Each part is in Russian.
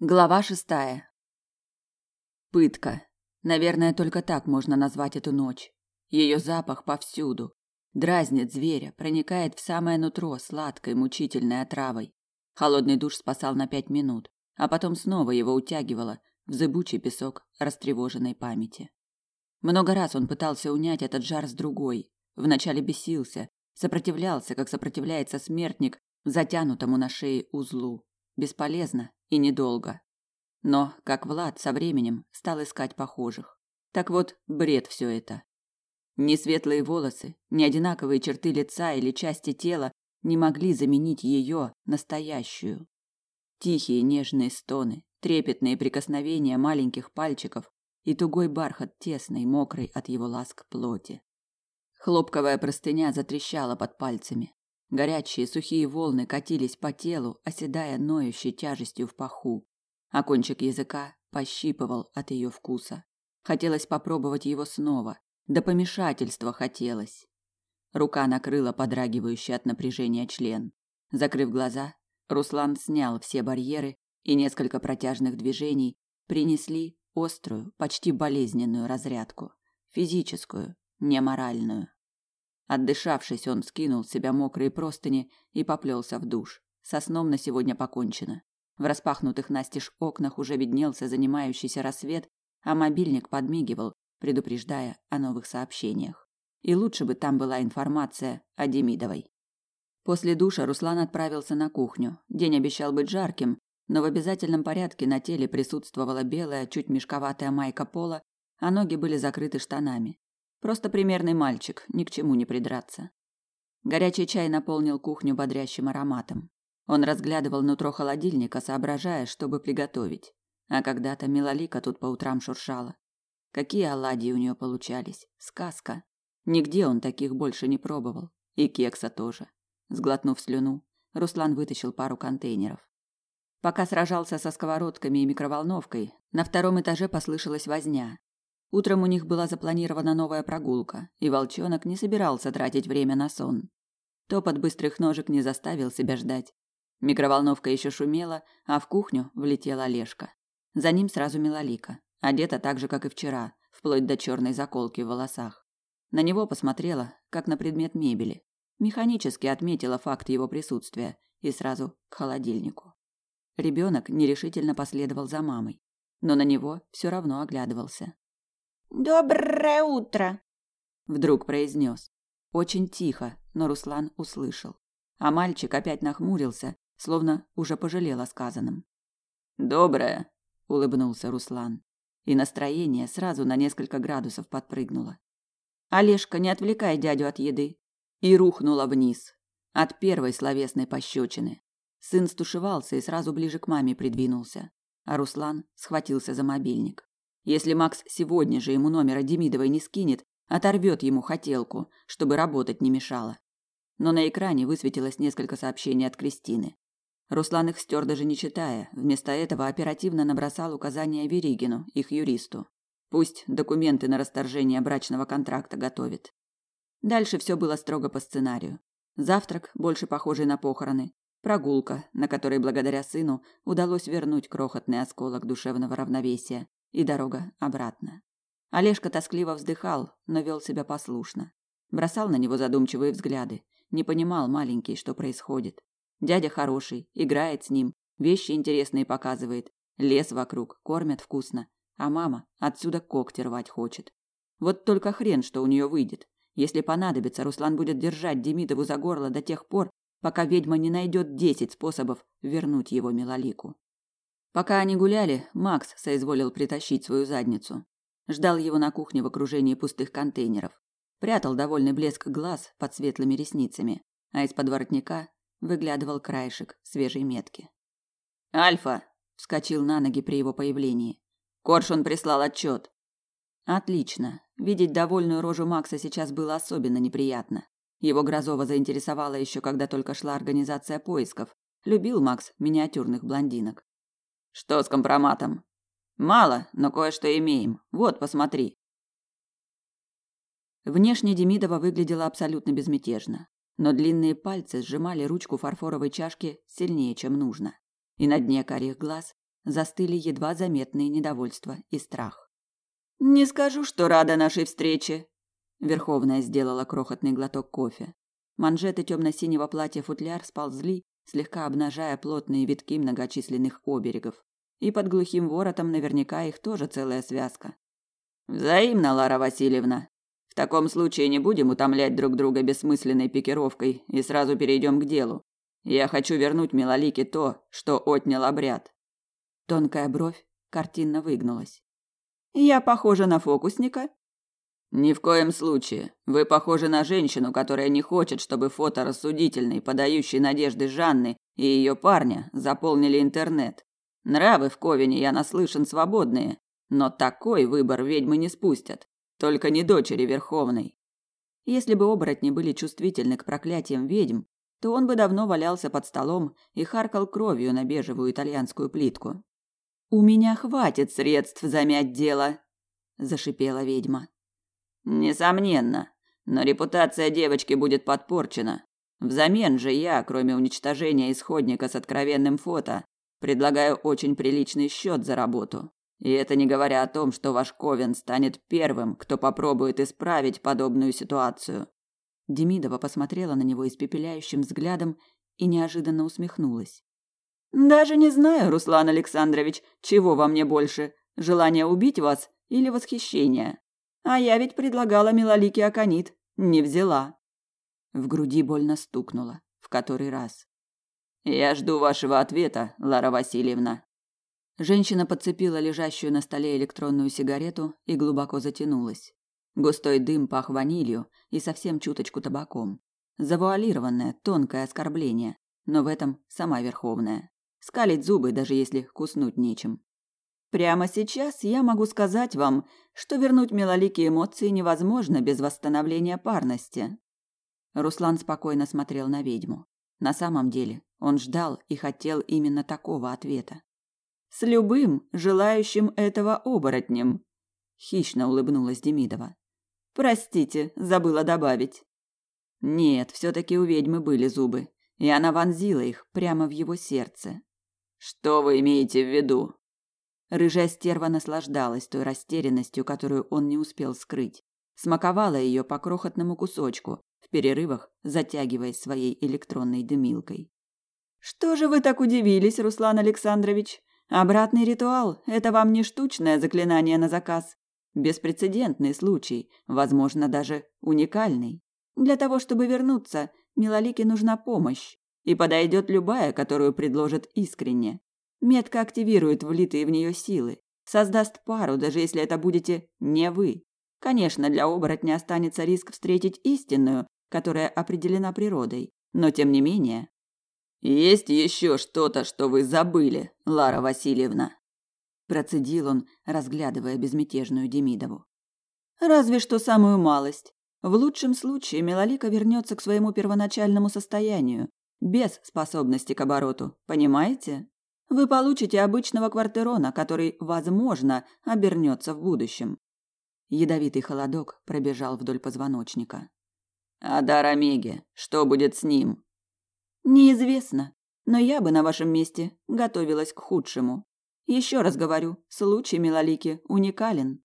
Глава шестая. Пытка. Наверное, только так можно назвать эту ночь. Ее запах повсюду. Дразнит зверя, проникает в самое нутро сладкой, мучительной отравой. Холодный душ спасал на пять минут, а потом снова его утягивало в зыбучий песок растревоженной памяти. Много раз он пытался унять этот жар с другой. Вначале бесился, сопротивлялся, как сопротивляется смертник затянутому на шее узлу. Бесполезно и недолго. Но, как Влад со временем стал искать похожих. Так вот, бред все это. Ни светлые волосы, ни одинаковые черты лица или части тела не могли заменить ее настоящую. Тихие нежные стоны, трепетные прикосновения маленьких пальчиков и тугой бархат тесной, мокрой от его ласк плоти. Хлопковая простыня затрещала под пальцами. Горячие сухие волны катились по телу, оседая ноющей тяжестью в паху, а кончик языка пощипывал от ее вкуса. Хотелось попробовать его снова, до помешательства хотелось. Рука накрыла подрагивающий от напряжения член. Закрыв глаза, Руслан снял все барьеры, и несколько протяжных движений принесли острую, почти болезненную разрядку, физическую, не моральную. Отдышавшись, он скинул с себя мокрые простыни и поплелся в душ. Со сном на сегодня покончено. В распахнутых настежь окнах уже виднелся занимающийся рассвет, а мобильник подмигивал, предупреждая о новых сообщениях. И лучше бы там была информация о Демидовой. После душа Руслан отправился на кухню. День обещал быть жарким, но в обязательном порядке на теле присутствовала белая, чуть мешковатая майка пола, а ноги были закрыты штанами. Просто примерный мальчик, ни к чему не придраться. Горячий чай наполнил кухню бодрящим ароматом. Он разглядывал нутро холодильника, соображая, чтобы приготовить. А когда-то Милолика тут по утрам шуршала. Какие оладьи у нее получались. Сказка. Нигде он таких больше не пробовал. И кекса тоже. Сглотнув слюну, Руслан вытащил пару контейнеров. Пока сражался со сковородками и микроволновкой, на втором этаже послышалась возня. Утром у них была запланирована новая прогулка, и волчонок не собирался тратить время на сон. Топот быстрых ножек не заставил себя ждать. Микроволновка еще шумела, а в кухню влетела Олежка. За ним сразу Милолика, одета так же, как и вчера, вплоть до черной заколки в волосах. На него посмотрела, как на предмет мебели. Механически отметила факт его присутствия и сразу к холодильнику. Ребенок нерешительно последовал за мамой, но на него все равно оглядывался. Доброе утро, вдруг произнес. Очень тихо, но Руслан услышал. А мальчик опять нахмурился, словно уже пожалел о сказанном. Доброе, улыбнулся Руслан, и настроение сразу на несколько градусов подпрыгнуло. Олежка, не отвлекай дядю от еды, и рухнула вниз от первой словесной пощечины. Сын стушевался и сразу ближе к маме придвинулся, а Руслан схватился за мобильник. Если Макс сегодня же ему номера Демидовой не скинет, оторвет ему хотелку, чтобы работать не мешало. Но на экране высветилось несколько сообщений от Кристины. Руслан их стер даже не читая, вместо этого оперативно набросал указания Веригину, их юристу. Пусть документы на расторжение брачного контракта готовит. Дальше все было строго по сценарию. Завтрак, больше похожий на похороны, прогулка, на которой благодаря сыну удалось вернуть крохотный осколок душевного равновесия, и дорога обратно. Олежка тоскливо вздыхал, но вел себя послушно. Бросал на него задумчивые взгляды, не понимал маленький, что происходит. Дядя хороший, играет с ним, вещи интересные показывает, лес вокруг, кормят вкусно, а мама отсюда когти рвать хочет. Вот только хрен, что у нее выйдет. Если понадобится, Руслан будет держать Демидову за горло до тех пор, пока ведьма не найдет десять способов вернуть его Милолику. Пока они гуляли, Макс соизволил притащить свою задницу. Ждал его на кухне в окружении пустых контейнеров. Прятал довольный блеск глаз под светлыми ресницами, а из-под воротника выглядывал краешек свежей метки. «Альфа!» – вскочил на ноги при его появлении. «Коршун прислал отчет!» «Отлично. Видеть довольную рожу Макса сейчас было особенно неприятно. Его Грозова заинтересовало еще, когда только шла организация поисков. Любил Макс миниатюрных блондинок. Что с компроматом? Мало, но кое-что имеем. Вот, посмотри. Внешне Демидова выглядела абсолютно безмятежно, но длинные пальцы сжимали ручку фарфоровой чашки сильнее, чем нужно. И на дне карих глаз застыли едва заметные недовольство и страх. «Не скажу, что рада нашей встрече», — Верховная сделала крохотный глоток кофе. Манжеты темно-синего платья-футляр сползли, слегка обнажая плотные витки многочисленных оберегов. И под глухим воротом наверняка их тоже целая связка. «Взаимно, Лара Васильевна. В таком случае не будем утомлять друг друга бессмысленной пикировкой и сразу перейдем к делу. Я хочу вернуть Милолике то, что отнял обряд. Тонкая бровь картинно выгнулась. Я похожа на фокусника? Ни в коем случае. Вы похожи на женщину, которая не хочет, чтобы фото рассудительной, подающей надежды Жанны и ее парня заполнили интернет. Нравы в Ковине, я наслышан, свободные, но такой выбор ведьмы не спустят. Только не дочери Верховной. Если бы оборотни были чувствительны к проклятиям ведьм, то он бы давно валялся под столом и харкал кровью на бежевую итальянскую плитку. У меня хватит средств замять дело, зашипела ведьма. Несомненно, но репутация девочки будет подпорчена. Взамен же я, кроме уничтожения исходника с откровенным фото, предлагаю очень приличный счет за работу. И это не говоря о том, что ваш Ковен станет первым, кто попробует исправить подобную ситуацию. Демидова посмотрела на него испепеляющим взглядом и неожиданно усмехнулась. Даже не знаю, Руслан Александрович, чего во мне больше: желание убить вас или восхищение. А я ведь предлагала Милолике аконит, не взяла. В груди больно стукнуло в который раз. Я жду вашего ответа, Лара Васильевна. Женщина подцепила лежащую на столе электронную сигарету и глубоко затянулась. Густой дым пах ванилью и совсем чуточку табаком. Завуалированное, тонкое оскорбление, но в этом сама Верховная. Скалить зубы, даже если куснуть нечем. Прямо сейчас я могу сказать вам, что вернуть милоликие эмоции невозможно без восстановления парности. Руслан спокойно смотрел на ведьму. На самом деле, он ждал и хотел именно такого ответа. С любым, желающим этого оборотнем, хищно улыбнулась Демидова. Простите, забыла добавить. Нет, все таки у ведьмы были зубы, и она вонзила их прямо в его сердце. Что вы имеете в виду? Рыжая стерва наслаждалась той растерянностью, которую он не успел скрыть. Смаковала ее по крохотному кусочку, в перерывах затягиваясь своей электронной дымилкой. Что же вы так удивились, Руслан Александрович? Обратный ритуал это вам не штучное заклинание на заказ, беспрецедентный случай, возможно, даже уникальный. Для того, чтобы вернуться, Милолике нужна помощь, и подойдет любая, которую предложат искренне. Метка активирует влитые в нее силы, создаст пару, даже если это будете не вы. Конечно, для оборотня останется риск встретить истинную, которая определена природой, но тем не менее. Есть еще что-то, что вы забыли, Лара Васильевна, процедил он, разглядывая безмятежную Демидову. Разве что самую малость. В лучшем случае Милолика вернется к своему первоначальному состоянию, без способности к обороту, понимаете? Вы получите обычного квартерона, который, возможно, обернется в будущем. Ядовитый холодок пробежал вдоль позвоночника. А дар Омеги, что будет с ним? Неизвестно, но я бы на вашем месте готовилась к худшему. Еще раз говорю, случай Милолики уникален.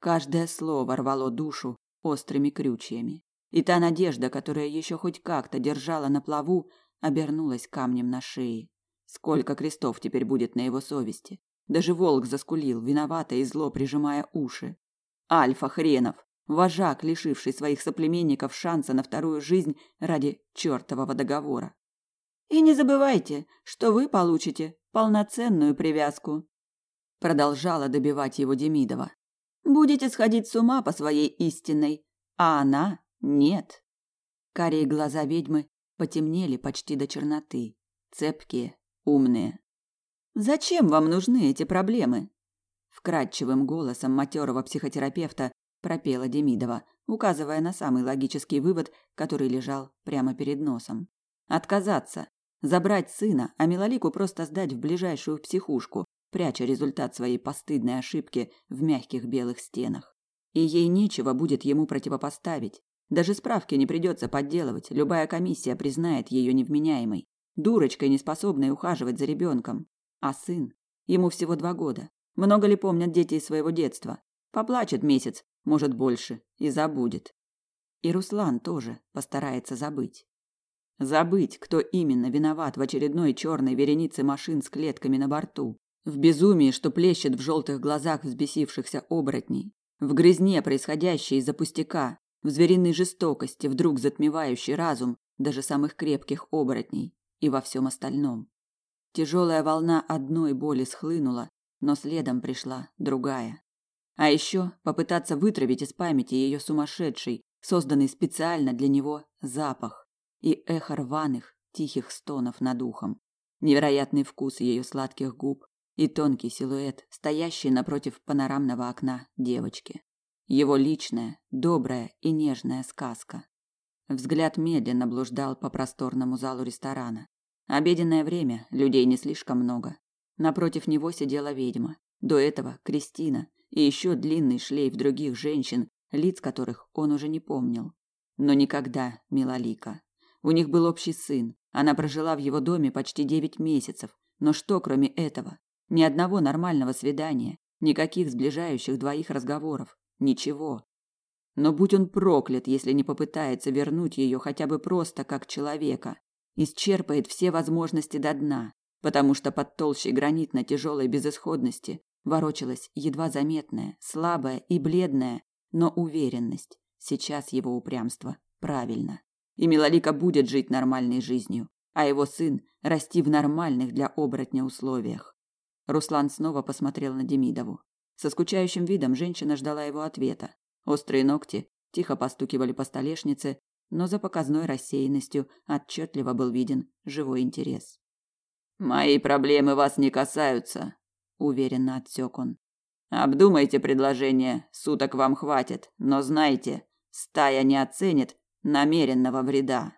Каждое слово рвало душу острыми крючьями. И та надежда, которая еще хоть как-то держала на плаву, обернулась камнем на шее. Сколько крестов теперь будет на его совести? Даже волк заскулил, виновато и зло прижимая уши. Альфа хренов, вожак, лишивший своих соплеменников шанса на вторую жизнь ради чертового договора. И не забывайте, что вы получите полноценную привязку. Продолжала добивать его Демидова. Будете сходить с ума по своей истинной, а она нет. Карие глаза ведьмы потемнели почти до черноты, цепкие, умные. Зачем вам нужны эти проблемы? вкрадчивым голосом матерого психотерапевта пропела Демидова, указывая на самый логический вывод, который лежал прямо перед носом. Отказаться, забрать сына, а Милолику просто сдать в ближайшую психушку, пряча результат своей постыдной ошибки в мягких белых стенах. И ей нечего будет ему противопоставить. Даже справки не придется подделывать, любая комиссия признает ее невменяемой, дурочкой, неспособной ухаживать за ребенком. А сын? Ему всего два года. Много ли помнят дети из своего детства? Поплачет месяц, может больше, и забудет. И Руслан тоже постарается забыть. Забыть, кто именно виноват в очередной черной веренице машин с клетками на борту, в безумии, что плещет в желтых глазах взбесившихся оборотней, в грызне, происходящей из-за пустяка, в звериной жестокости, вдруг затмевающей разум даже самых крепких оборотней, и во всем остальном. Тяжелая волна одной боли схлынула, но следом пришла другая. А еще попытаться вытравить из памяти ее сумасшедший, созданный специально для него запах и эхо рваных, тихих стонов над ухом, невероятный вкус ее сладких губ и тонкий силуэт, стоящий напротив панорамного окна девочки. Его личная, добрая и нежная сказка. Взгляд медленно блуждал по просторному залу ресторана. Обеденное время, людей не слишком много. Напротив него сидела ведьма. До этого Кристина и еще длинный шлейф других женщин, лиц которых он уже не помнил. Но никогда Милалика. У них был общий сын. Она прожила в его доме почти девять месяцев. Но что, кроме этого? Ни одного нормального свидания, никаких сближающих двоих разговоров, ничего. Но будь он проклят, если не попытается вернуть ее хотя бы просто как человека, исчерпает все возможности до дна, потому что под толщей гранитно тяжелой безысходности ворочалась едва заметная, слабая и бледная, но уверенность. Сейчас его упрямство правильно. И Милолика будет жить нормальной жизнью, а его сын расти в нормальных для оборотня условиях. Руслан снова посмотрел на Демидову. Со скучающим видом женщина ждала его ответа. Острые ногти тихо постукивали по столешнице, но за показной рассеянностью отчетливо был виден живой интерес. Мои проблемы вас не касаются, уверенно отсек он. Обдумайте предложение, суток вам хватит, но знайте, стая не оценит намеренного вреда.